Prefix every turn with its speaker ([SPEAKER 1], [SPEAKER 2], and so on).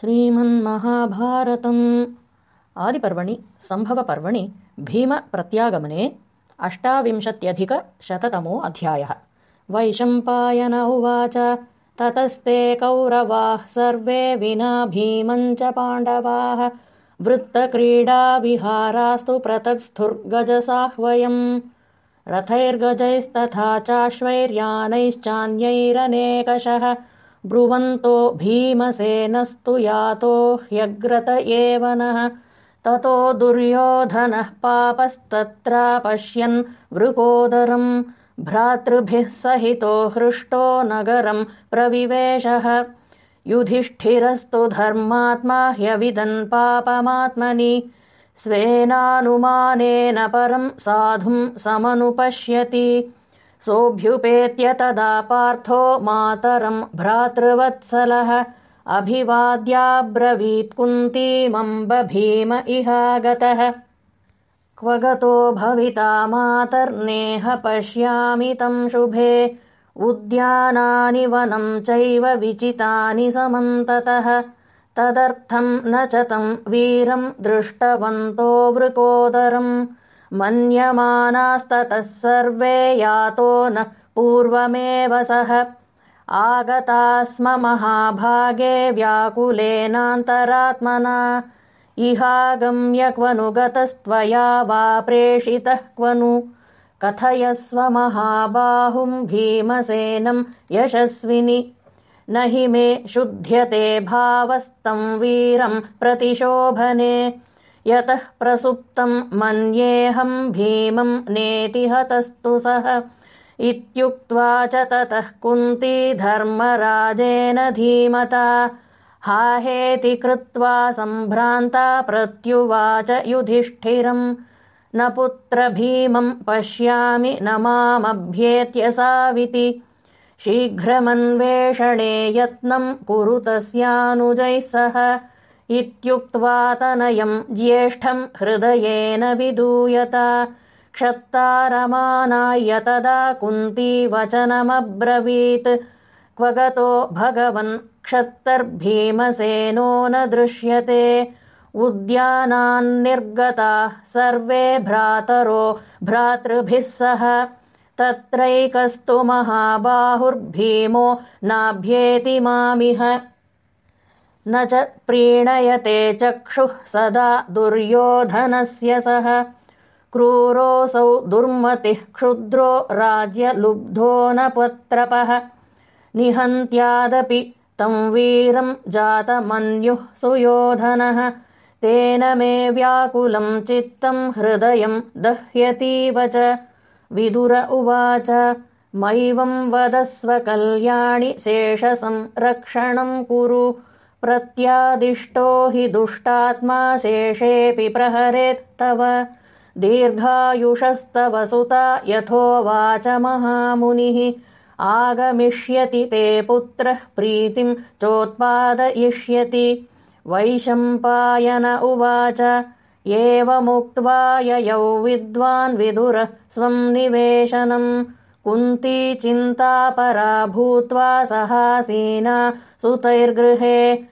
[SPEAKER 1] श्रीमन्महाभारतम्। आदिपर्वणि सम्भवपर्वणि भीमप्रत्यागमने अष्टाविंशत्यधिकशततमो अध्यायः। वैशम्पायन उवाच ततस्ते कौरवाः सर्वे विना भीमञ्च पाण्डवाः। वृत्तक्रीडाविहारास्तु पृथक्स्थुर्गजसाह्वयम्। रथैर्गजैस्तथा चाश्वैर्यानैश्चान्यैरनेकशः ब्रुवन्तो भीमसेनस्तु यातो ह्यग्रत एव नः। ततो दुर्योधनः पापस्तत्रापश्यन् वृकोदरम् भ्रातृभिः सहितो हृष्टो नगरम् प्रविवेशः। युधिष्ठिरस्तु धर्मात्मा ह्यविदन् पापमात्मनि। स्वेनानुमानेन परम् साधुम् समनुपश्यति सोऽभ्युपेत्य तदा पार्थो मातरम् भ्रातृवत्सलः। अभिवाद्याब्रवीत्कुन्तीमम्ब भीम इहागतः। क्व गतो भविता मातर्नेह पश्यामि तम् शुभे। उद्यानानि वनम् चैव विचितानि समन्ततः। तदर्थम् न च तम् वीरम् दृष्टवन्तो वृकोदरम् मन्यमानास्ततः सर्वे यातो न पूर्वमेव सः। आगता स्म महाभागे व्याकुलेनान्तरात्मना। इहागम्य क्वनु गतस्त्वया वा प्रेषितः क्वनु। कथयस्व महाबाहुम् भीमसेनम् यशस्विनि। न हि मे शुध्यते भावस्तम् वीरम् प्रतिशोभने यतः प्रसुप्तम् मन्येऽहम् भीमम् नेतिहतस्तु सः। इत्युक्त्वा च ततः कुन्ती धर्मराजेन धीमता। हाहेति कृत्वा सम्भ्रान्ता प्रत्युवाच युधिष्ठिरम्। न पुत्र भीमम् पश्यामि न मामभ्येत्य साविति। शीघ्रमन्वेषणे यत्नम् कुरु तस्यानुजैः सह इत्युक्त्वा तनयम् ज्येष्ठम् हृदयेन विदूयत। क्षत्तारमानाय तदा कुन्ती वचनमब्रवीत्। क्व गतो भगवन् क्षत्तर्भीमसेनो न दृश्यते। उद्यानान्निर्गताः सर्वे भ्रातरो भ्रातृभिः सह। तत्रैकस्तु महाबाहुर्भीमो नाभ्येति मामिह न च प्रीणयते चक्षुः सदा दुर्योधनस्य सः क्रूरोऽसौ दुर्मतिः क्षुद्रो राज्यलुब्धो न पत्रपः। निहन्त्यादपि तम् वीरम् जातमन्युः सुयोधनः। तेन मे व्याकुलम् चित्तम् हृदयम् दह्यतीव च। विदुर उवाच मैवम् वदस्व कल्याणि शेषसंरक्षणम् कुरु प्रत्यादिष्टो हि दुष्टात्मा शेषेऽपि प्रहरेत्तव दीर्घायुषस्तव सुता यथोवाच महामुनिः। आगमिष्यति ते पुत्रः प्रीतिम् चोत्पादयिष्यति। वैशम्पायन उवाच एवमुक्त्वा ययौ विद्वान् विदुरः स्वम् निवेशनम् कुन्ती चिन्तापरा भूत्वा सहासीना सुतैर्गृहे